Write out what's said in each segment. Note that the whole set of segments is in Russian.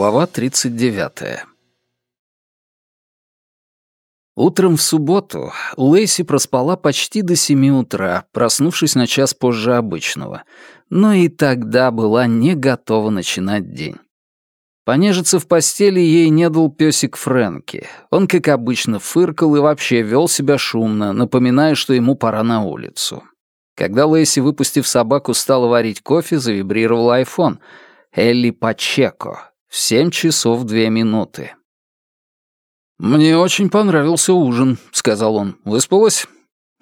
Глава 39. Утром в субботу Лэйси проспала почти до семи утра, проснувшись на час позже обычного, но и тогда была не готова начинать день. Понежиться в постели ей не дал песик Фрэнки. Он, как обычно, фыркал и вообще вел себя шумно, напоминая, что ему пора на улицу. Когда Лэйси, выпустив собаку, стала варить кофе, завибрировал айфон. Элли Пачеко. В семь часов две минуты. «Мне очень понравился ужин», — сказал он. «Выспалась?»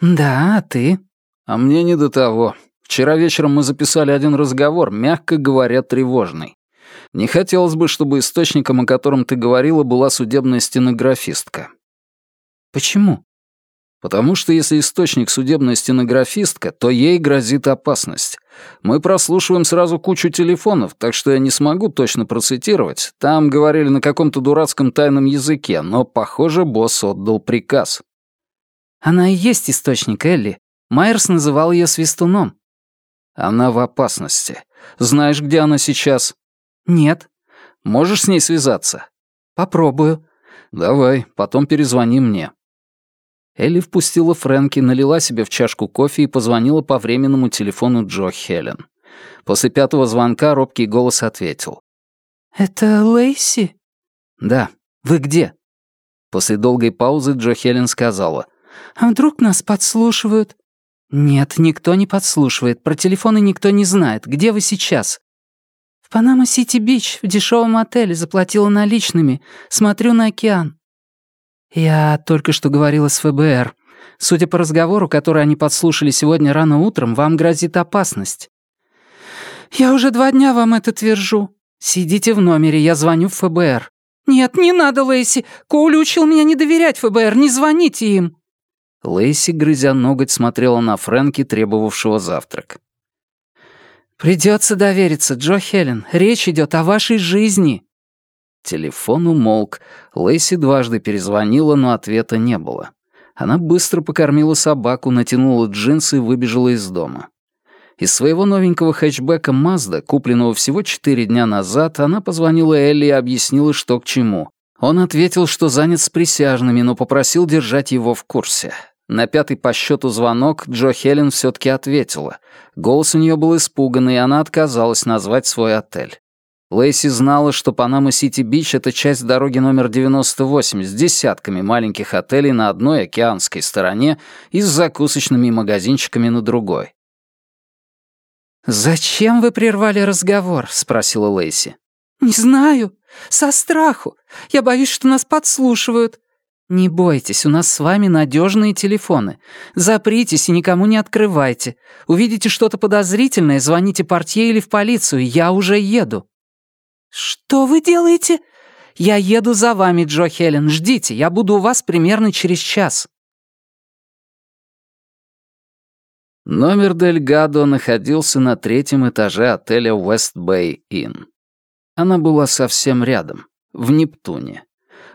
«Да, а ты?» «А мне не до того. Вчера вечером мы записали один разговор, мягко говоря, тревожный. Не хотелось бы, чтобы источником, о котором ты говорила, была судебная стенографистка». «Почему?» Потому что если источник судебная стенографистка, то ей грозит опасность. Мы прослушиваем сразу кучу телефонов, так что я не смогу точно процитировать. Там говорили на каком-то дурацком тайном языке, но, похоже, босс отдал приказ. Она и есть источник, Элли. Майерс называл ее свистуном. Она в опасности. Знаешь, где она сейчас? Нет. Можешь с ней связаться? Попробую. Давай, потом перезвони мне. Элли впустила Фрэнки, налила себе в чашку кофе и позвонила по временному телефону Джо Хелен. После пятого звонка робкий голос ответил. «Это Лейси?» «Да. Вы где?» После долгой паузы Джо Хелен сказала. «А вдруг нас подслушивают?» «Нет, никто не подслушивает. Про телефоны никто не знает. Где вы сейчас?» «В Панама-Сити-Бич, в дешевом отеле, заплатила наличными. Смотрю на океан. «Я только что говорила с ФБР. Судя по разговору, который они подслушали сегодня рано утром, вам грозит опасность». «Я уже два дня вам это твержу. Сидите в номере, я звоню в ФБР». «Нет, не надо, Лейси. Коули учил меня не доверять ФБР, не звоните им». Лейси, грызя ноготь, смотрела на Фрэнки, требовавшего завтрак. «Придется довериться, Джо Хелен. Речь идет о вашей жизни». Телефон умолк. Лэйси дважды перезвонила, но ответа не было. Она быстро покормила собаку, натянула джинсы и выбежала из дома. Из своего новенького хэтчбека Мазда, купленного всего четыре дня назад, она позвонила Элли и объяснила, что к чему. Он ответил, что занят с присяжными, но попросил держать его в курсе. На пятый по счету звонок Джо Хелен все-таки ответила. Голос у нее был испуганный, и она отказалась назвать свой отель. Лэйси знала, что Панама-Сити-Бич — это часть дороги номер 98 с десятками маленьких отелей на одной океанской стороне и с закусочными магазинчиками на другой. «Зачем вы прервали разговор?» — спросила Лэйси. «Не знаю. Со страху. Я боюсь, что нас подслушивают». «Не бойтесь, у нас с вами надежные телефоны. Запритесь и никому не открывайте. Увидите что-то подозрительное, звоните портье или в полицию, я уже еду». «Что вы делаете?» «Я еду за вами, Джо Хелен. Ждите, я буду у вас примерно через час». Номер Дель Гадо находился на третьем этаже отеля West Bay Inn. Она была совсем рядом, в Нептуне.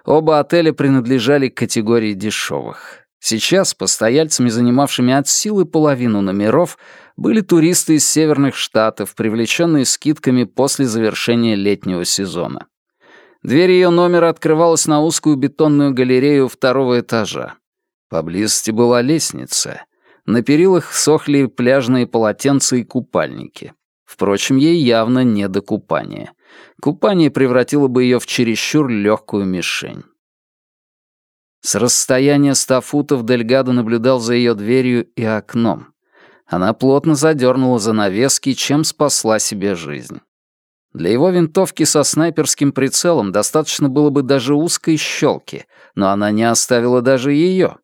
Оба отеля принадлежали к категории дешевых. Сейчас постояльцами, занимавшими от силы половину номеров, были туристы из северных штатов, привлеченные скидками после завершения летнего сезона. Дверь ее номера открывалась на узкую бетонную галерею второго этажа. Поблизости была лестница. На перилах сохли пляжные полотенца и купальники. Впрочем, ей явно не до купания. Купание превратило бы ее в чересчур легкую мишень. С расстояния ста футов Дельгадо наблюдал за ее дверью и окном. Она плотно задернула занавески, чем спасла себе жизнь. Для его винтовки со снайперским прицелом достаточно было бы даже узкой щелки, но она не оставила даже ее.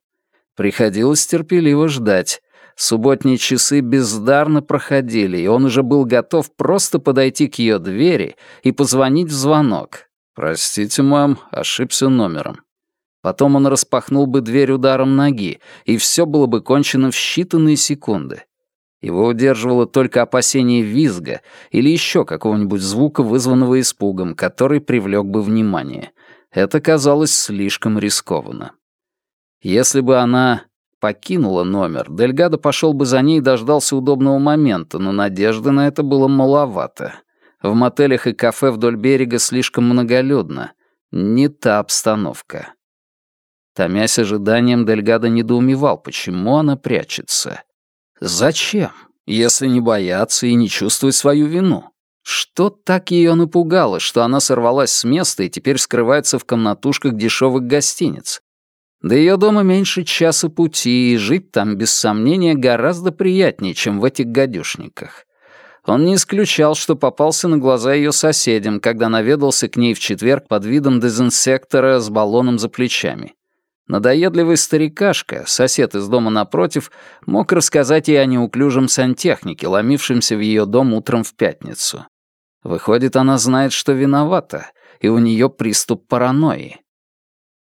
Приходилось терпеливо ждать. Субботние часы бездарно проходили, и он уже был готов просто подойти к ее двери и позвонить в звонок. «Простите, мам, ошибся номером». Потом он распахнул бы дверь ударом ноги, и все было бы кончено в считанные секунды. Его удерживало только опасение визга или еще какого-нибудь звука, вызванного испугом, который привлек бы внимание. Это казалось слишком рискованно. Если бы она покинула номер, Дельгадо пошел бы за ней и дождался удобного момента, но надежды на это было маловато. В мотелях и кафе вдоль берега слишком многолюдно. Не та обстановка. Томясь ожиданием, Дельгадо недоумевал, почему она прячется. Зачем, если не бояться и не чувствовать свою вину? Что так ее напугало, что она сорвалась с места и теперь скрывается в комнатушках дешевых гостиниц? До ее дома меньше часа пути, и жить там, без сомнения, гораздо приятнее, чем в этих гадюшниках. Он не исключал, что попался на глаза ее соседям, когда наведался к ней в четверг под видом дезинсектора с баллоном за плечами. Надоедливый старикашка, сосед из дома напротив, мог рассказать ей о неуклюжем сантехнике, ломившемся в ее дом утром в пятницу. Выходит, она знает, что виновата, и у нее приступ паранойи.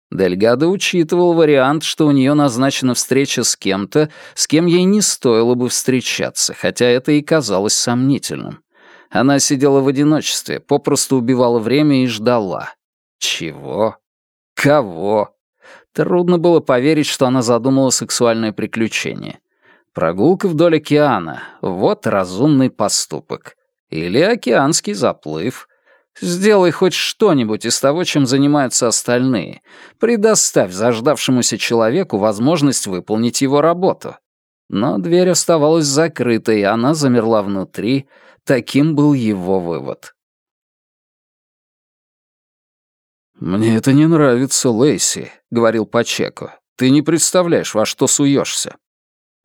Дельгадо учитывал вариант, что у нее назначена встреча с кем-то, с кем ей не стоило бы встречаться, хотя это и казалось сомнительным. Она сидела в одиночестве, попросту убивала время и ждала. Чего? Кого? Трудно было поверить, что она задумала сексуальное приключение. Прогулка вдоль океана — вот разумный поступок. Или океанский заплыв. Сделай хоть что-нибудь из того, чем занимаются остальные. Предоставь заждавшемуся человеку возможность выполнить его работу. Но дверь оставалась закрытой, и она замерла внутри. Таким был его вывод. «Мне это не нравится, Лейси», — говорил Пачеко. «Ты не представляешь, во что суешься».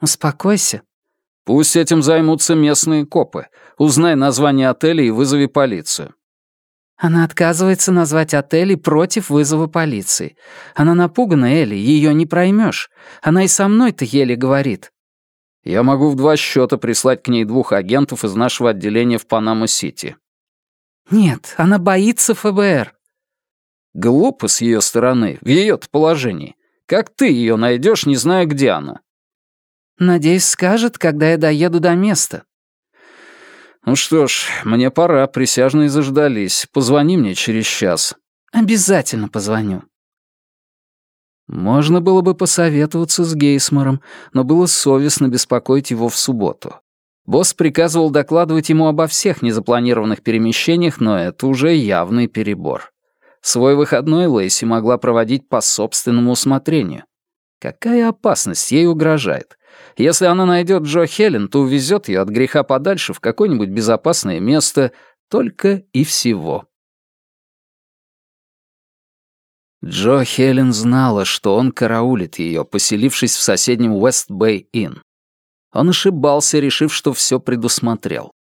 «Успокойся». «Пусть этим займутся местные копы. Узнай название отеля и вызови полицию». Она отказывается назвать отель и против вызова полиции. Она напугана, Элли, ее не проймешь. Она и со мной-то еле говорит. Я могу в два счета прислать к ней двух агентов из нашего отделения в Панама-Сити. Нет, она боится ФБР. Глупо с ее стороны, в ее-то положении. Как ты ее найдешь, не зная, где она? Надеюсь, скажет, когда я доеду до места. Ну что ж, мне пора, присяжные заждались. Позвони мне через час. Обязательно позвоню. Можно было бы посоветоваться с Гейсмором, но было совестно беспокоить его в субботу. Босс приказывал докладывать ему обо всех незапланированных перемещениях, но это уже явный перебор. Свой выходной Лейси могла проводить по собственному усмотрению. Какая опасность ей угрожает? Если она найдет Джо Хелен, то увезет ее от греха подальше в какое-нибудь безопасное место, только и всего. Джо Хелен знала, что он караулит ее, поселившись в соседнем Уэст-Бэй-Инн. Он ошибался, решив, что все предусмотрел.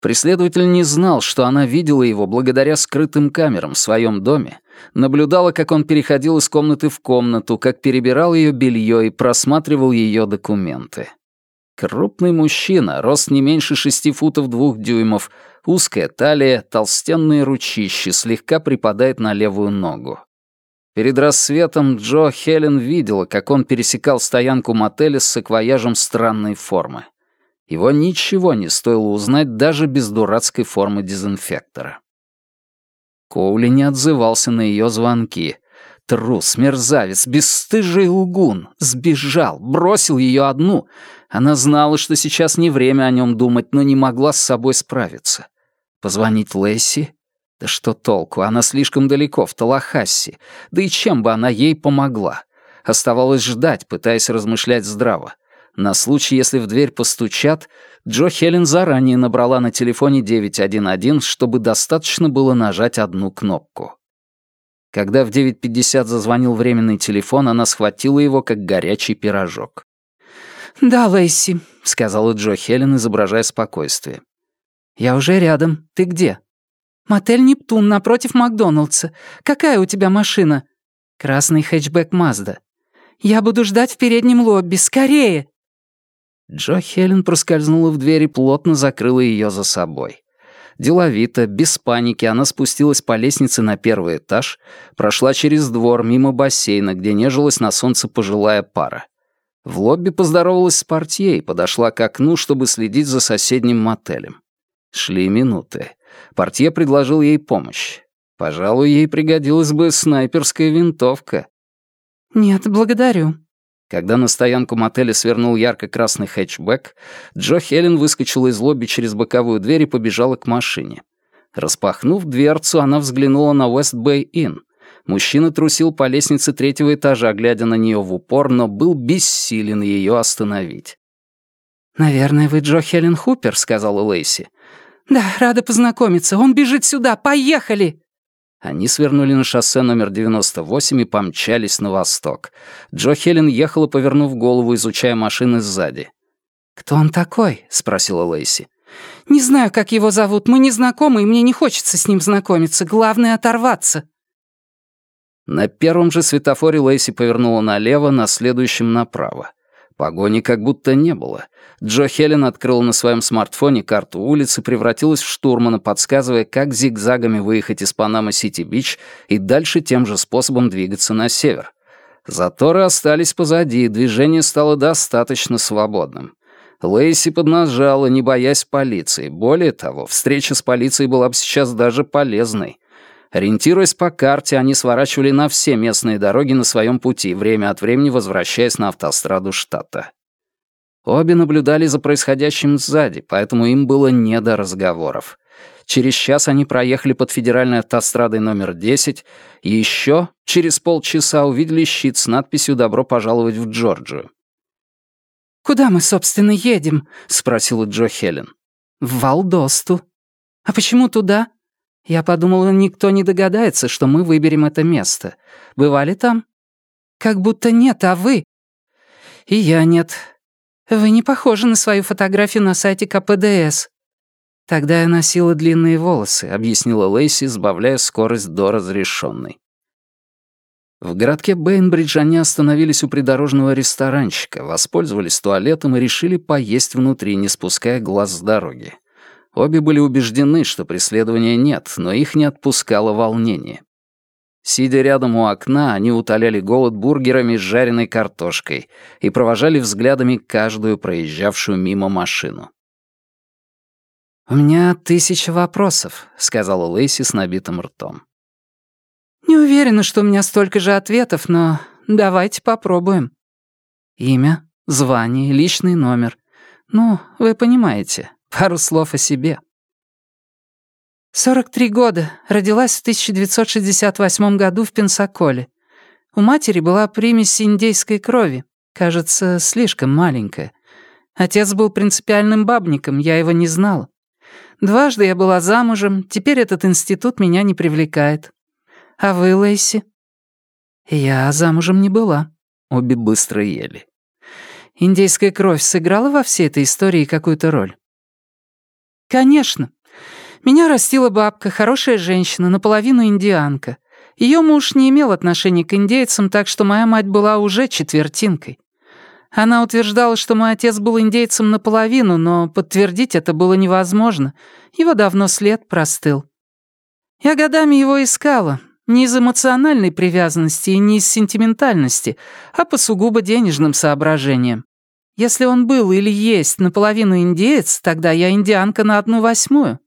Преследователь не знал, что она видела его благодаря скрытым камерам в своем доме, наблюдала, как он переходил из комнаты в комнату, как перебирал ее белье и просматривал ее документы. Крупный мужчина, рост не меньше шести футов двух дюймов, узкая талия, толстенные ручищи, слегка припадает на левую ногу. Перед рассветом Джо Хелен видела, как он пересекал стоянку мотеля с саквояжем странной формы. Его ничего не стоило узнать даже без дурацкой формы дезинфектора. Коули не отзывался на ее звонки. Трус, мерзавец, бесстыжий лгун. Сбежал, бросил ее одну. Она знала, что сейчас не время о нем думать, но не могла с собой справиться. Позвонить Лесси? Да что толку, она слишком далеко, в Талахасси. Да и чем бы она ей помогла? Оставалось ждать, пытаясь размышлять здраво. На случай, если в дверь постучат, Джо Хелен заранее набрала на телефоне 911, чтобы достаточно было нажать одну кнопку. Когда в 9.50 зазвонил временный телефон, она схватила его, как горячий пирожок. «Да, Лейси», — сказала Джо Хелен, изображая спокойствие. «Я уже рядом. Ты где?» «Мотель «Нептун» напротив Макдоналдса. Какая у тебя машина?» «Красный хэтчбэк Мазда». «Я буду ждать в переднем лобби. Скорее!» Джо Хелен проскользнула в дверь и плотно закрыла ее за собой. Деловито, без паники, она спустилась по лестнице на первый этаж, прошла через двор мимо бассейна, где нежилась на солнце пожилая пара. В лобби поздоровалась с портье и подошла к окну, чтобы следить за соседним мотелем. Шли минуты. Портье предложил ей помощь. Пожалуй, ей пригодилась бы снайперская винтовка. «Нет, благодарю», когда на стоянку мотеля свернул ярко-красный хэтчбэк, Джо Хелен выскочила из лобби через боковую дверь и побежала к машине. Распахнув дверцу, она взглянула на Уэст-Бэй-Инн. Мужчина трусил по лестнице третьего этажа, глядя на нее в упор, но был бессилен ее остановить. «Наверное, вы Джо Хелен Хупер», — сказала Лейси. «Да, рада познакомиться. Он бежит сюда. Поехали!» Они свернули на шоссе номер 98 и помчались на восток. Джо Хелен ехала, повернув голову, изучая машины сзади. «Кто он такой?» — спросила Лейси. «Не знаю, как его зовут. Мы не знакомы, и мне не хочется с ним знакомиться. Главное — оторваться». На первом же светофоре Лейси повернула налево, на следующем направо. Погони как будто не было. Джо Хелен открыла на своем смартфоне карту улицы, превратилась в штурмана, подсказывая, как зигзагами выехать из Панама-Сити-Бич и дальше тем же способом двигаться на север. Заторы остались позади, и движение стало достаточно свободным. Лейси поднажала, не боясь полиции. Более того, встреча с полицией была бы сейчас даже полезной. Ориентируясь по карте, они сворачивали на все местные дороги на своем пути, время от времени возвращаясь на автостраду штата. Обе наблюдали за происходящим сзади, поэтому им было не до разговоров. Через час они проехали под федеральной автострадой номер 10, и еще через полчаса увидели щит с надписью «Добро пожаловать в Джорджию». «Куда мы, собственно, едем?» — спросила Джо Хелен. «В Валдосту». «А почему туда?» Я подумала, никто не догадается, что мы выберем это место. Бывали там? Как будто нет, а вы? И я нет. Вы не похожи на свою фотографию на сайте КПДС. Тогда я носила длинные волосы, объяснила Лейси, сбавляя скорость до разрешенной. В городке Бейнбридж они остановились у придорожного ресторанчика, воспользовались туалетом и решили поесть внутри, не спуская глаз с дороги. Обе были убеждены, что преследования нет, но их не отпускало волнение. Сидя рядом у окна, они утоляли голод бургерами с жареной картошкой и провожали взглядами каждую проезжавшую мимо машину. «У меня тысяча вопросов», — сказала Лейси с набитым ртом. «Не уверена, что у меня столько же ответов, но давайте попробуем. Имя, звание, личный номер. Ну, вы понимаете, Пару слов о себе. 43 года. Родилась в 1968 году в Пенсаколе. У матери была примесь индейской крови. Кажется, слишком маленькая. Отец был принципиальным бабником, я его не знала. Дважды я была замужем, теперь этот институт меня не привлекает. А вы, Лейси? Я замужем не была. Обе быстро ели. Индейская кровь сыграла во всей этой истории какую-то роль? «Конечно. Меня растила бабка, хорошая женщина, наполовину индианка. Ее муж не имел отношения к индейцам, так что моя мать была уже четвертинкой. Она утверждала, что мой отец был индейцем наполовину, но подтвердить это было невозможно. Его давно след простыл. Я годами его искала, не из эмоциональной привязанности и не из сентиментальности, а по сугубо денежным соображениям. Если он был или есть наполовину индеец, тогда я индианка на одну восьмую.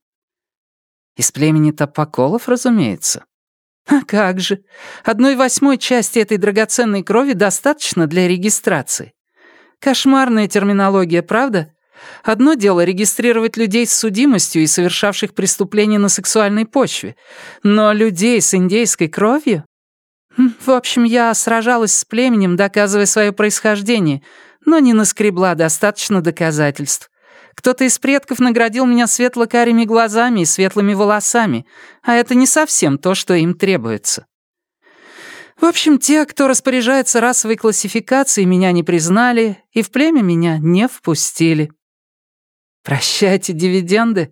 Из племени Тапоколов, разумеется. А как же? Одной восьмой части этой драгоценной крови достаточно для регистрации. Кошмарная терминология, правда? Одно дело регистрировать людей с судимостью и совершавших преступления на сексуальной почве, но людей с индейской кровью? Хм, в общем, я сражалась с племенем, доказывая свое происхождение — но не наскребла достаточно доказательств. Кто-то из предков наградил меня светло-карими глазами и светлыми волосами, а это не совсем то, что им требуется. В общем, те, кто распоряжается расовой классификацией, меня не признали и в племя меня не впустили. Прощайте дивиденды.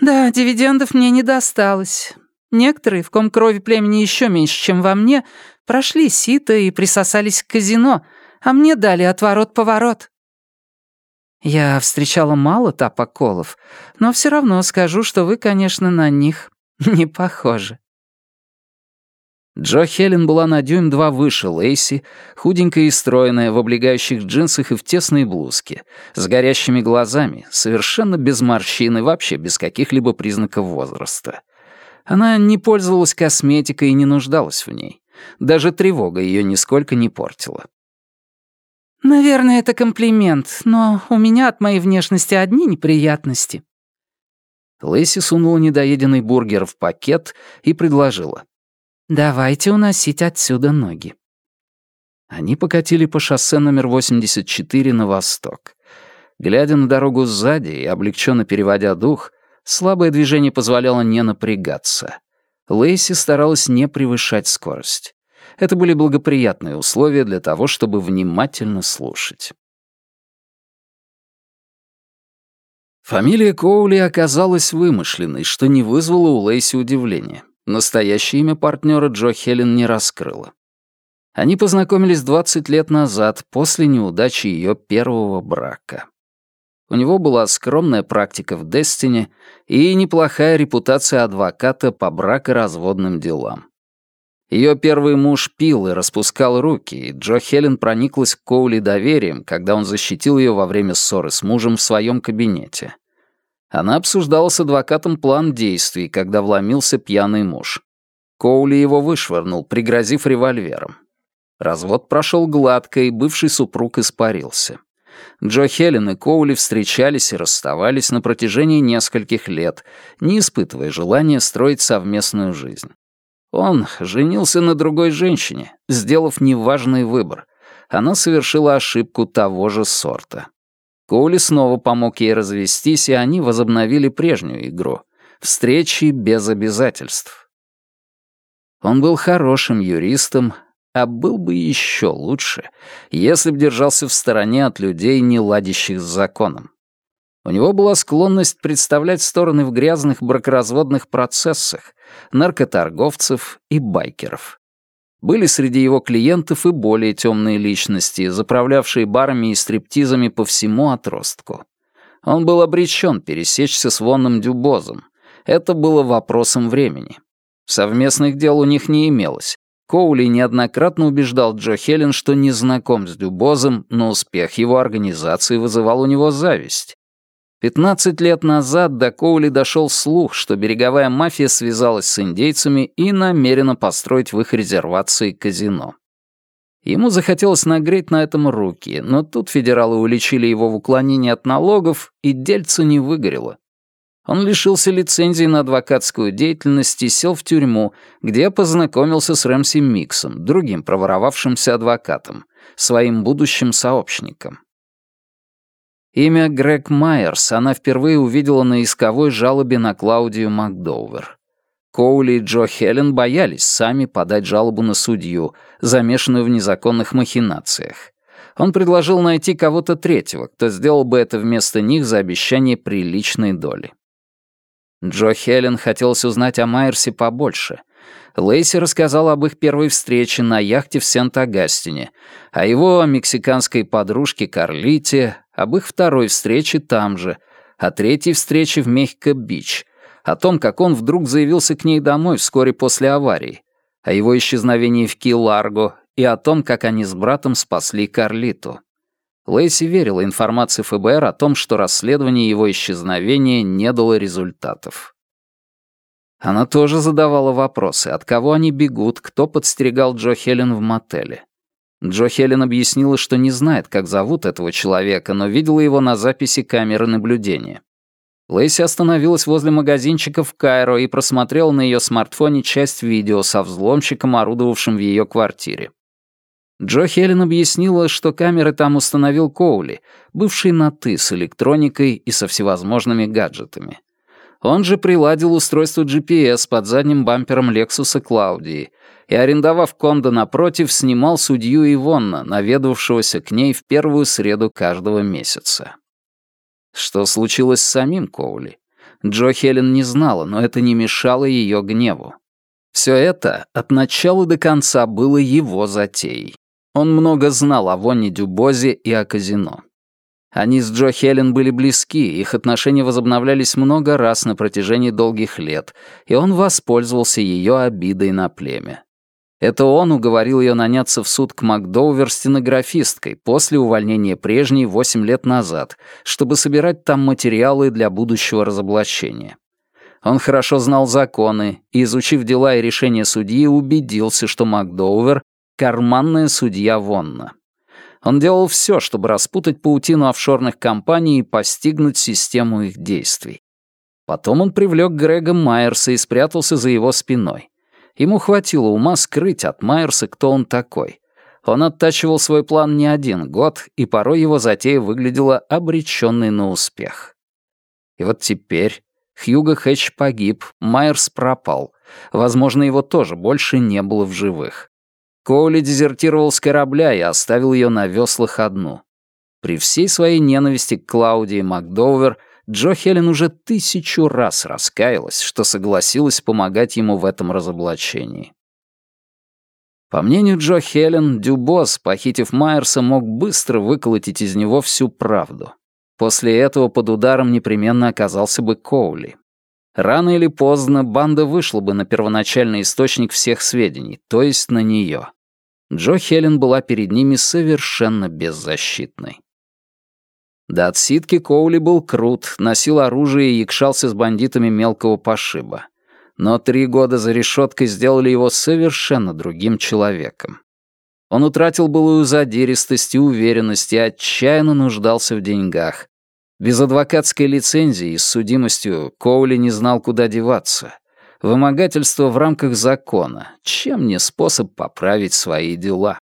Да, дивидендов мне не досталось. Некоторые, в ком крови племени еще меньше, чем во мне, прошли сито и присосались к казино — а мне дали отворот-поворот. Я встречала мало тапоколов, но все равно скажу, что вы, конечно, на них не похожи. Джо Хелен была на дюйм два выше Лейси, худенькая и стройная, в облегающих джинсах и в тесной блузке, с горящими глазами, совершенно без морщин и вообще без каких-либо признаков возраста. Она не пользовалась косметикой и не нуждалась в ней. Даже тревога ее нисколько не портила. «Наверное, это комплимент, но у меня от моей внешности одни неприятности». Лэйси сунула недоеденный бургер в пакет и предложила. «Давайте уносить отсюда ноги». Они покатили по шоссе номер 84 на восток. Глядя на дорогу сзади и облегченно переводя дух, слабое движение позволяло не напрягаться. Лейси старалась не превышать скорость. Это были благоприятные условия для того, чтобы внимательно слушать. Фамилия Коули оказалась вымышленной, что не вызвало у Лейси удивления. Настоящее имя партнера Джо Хелен не раскрыла. Они познакомились 20 лет назад, после неудачи ее первого брака. У него была скромная практика в Дестине и неплохая репутация адвоката по бракоразводным делам. Ее первый муж пил и распускал руки, и Джо Хелен прониклась к Коули доверием, когда он защитил ее во время ссоры с мужем в своем кабинете. Она обсуждала с адвокатом план действий, когда вломился пьяный муж. Коули его вышвырнул, пригрозив револьвером. Развод прошел гладко, и бывший супруг испарился. Джо Хелен и Коули встречались и расставались на протяжении нескольких лет, не испытывая желания строить совместную жизнь. Он женился на другой женщине, сделав неважный выбор. Она совершила ошибку того же сорта. Коули снова помог ей развестись, и они возобновили прежнюю игру — встречи без обязательств. Он был хорошим юристом, а был бы еще лучше, если б держался в стороне от людей, не ладящих с законом. У него была склонность представлять стороны в грязных бракоразводных процессах, наркоторговцев и байкеров. Были среди его клиентов и более темные личности, заправлявшие барами и стриптизами по всему отростку. Он был обречен пересечься с Вонным Дюбозом. Это было вопросом времени. Совместных дел у них не имелось, Коули неоднократно убеждал Джо Хелен, что не знаком с Дюбозом, но успех его организации вызывал у него зависть. Пятнадцать лет назад до Коули дошел слух, что береговая мафия связалась с индейцами и намерена построить в их резервации казино. Ему захотелось нагреть на этом руки, но тут федералы уличили его в уклонении от налогов, и дельце не выгорело. Он лишился лицензии на адвокатскую деятельность и сел в тюрьму, где познакомился с Рэмси Миксом, другим проворовавшимся адвокатом, своим будущим сообщником. Имя Грег Майерс она впервые увидела на исковой жалобе на Клаудию Макдоувер. Коули и Джо Хелен боялись сами подать жалобу на судью, замешанную в незаконных махинациях. Он предложил найти кого-то третьего, кто сделал бы это вместо них за обещание приличной доли. Джо Хелен хотелось узнать о Майерсе побольше. Лейси рассказал об их первой встрече на яхте в Сент-Агастине, о его мексиканской подружке Карлите, об их второй встрече там же, о третьей встрече в Мехико-Бич, о том, как он вдруг заявился к ней домой вскоре после аварии, о его исчезновении в Ки-Ларго и о том, как они с братом спасли Карлиту. Лейси верила информации ФБР о том, что расследование его исчезновения не дало результатов. Она тоже задавала вопросы, от кого они бегут, кто подстерегал Джо Хелен в мотеле. Джо Хелен объяснила, что не знает, как зовут этого человека, но видела его на записи камеры наблюдения. Лейси остановилась возле магазинчика в Кайро и просмотрела на ее смартфоне часть видео со взломщиком, орудовавшим в ее квартире. Джо Хелен объяснила, что камеры там установил Коули, бывший на «ты» с электроникой и со всевозможными гаджетами. Он же приладил устройство GPS под задним бампером Лексуса Клаудии и, арендовав кондо напротив, снимал судью Ивонна, наведавшегося к ней в первую среду каждого месяца. Что случилось с самим Коули? Джо Хелен не знала, но это не мешало ее гневу. Все это от начала до конца было его затеей. Он много знал о Вонне Дюбозе и о казино. Они с Джо Хелен были близки, их отношения возобновлялись много раз на протяжении долгих лет, и он воспользовался ее обидой на племя. Это он уговорил ее наняться в суд к Макдоувер стенографисткой после увольнения прежней восемь лет назад, чтобы собирать там материалы для будущего разоблачения. Он хорошо знал законы и, изучив дела и решения судьи, убедился, что Макдоувер карманная судья Вонна. Он делал все, чтобы распутать паутину офшорных компаний и постигнуть систему их действий. Потом он привлек Грега Майерса и спрятался за его спиной. Ему хватило ума скрыть от Майерса, кто он такой. Он оттачивал свой план не один год, и порой его затея выглядела обреченной на успех. И вот теперь Хьюго Хэтч погиб, Майерс пропал. Возможно, его тоже больше не было в живых. Коули дезертировал с корабля и оставил ее на веслах одну. При всей своей ненависти к Клаудии Макдовер Джо Хелен уже тысячу раз раскаялась, что согласилась помогать ему в этом разоблачении. По мнению Джо Хелен, Дюбос, похитив Майерса, мог быстро выколотить из него всю правду. После этого под ударом непременно оказался бы Коули. Рано или поздно банда вышла бы на первоначальный источник всех сведений, то есть на нее. Джо Хелен была перед ними совершенно беззащитной. До отсидки Коули был крут, носил оружие и якшался с бандитами мелкого пошиба. Но три года за решеткой сделали его совершенно другим человеком. Он утратил былую задиристость и уверенность и отчаянно нуждался в деньгах. Без адвокатской лицензии и с судимостью Коули не знал, куда деваться. Вымогательство в рамках закона. Чем не способ поправить свои дела?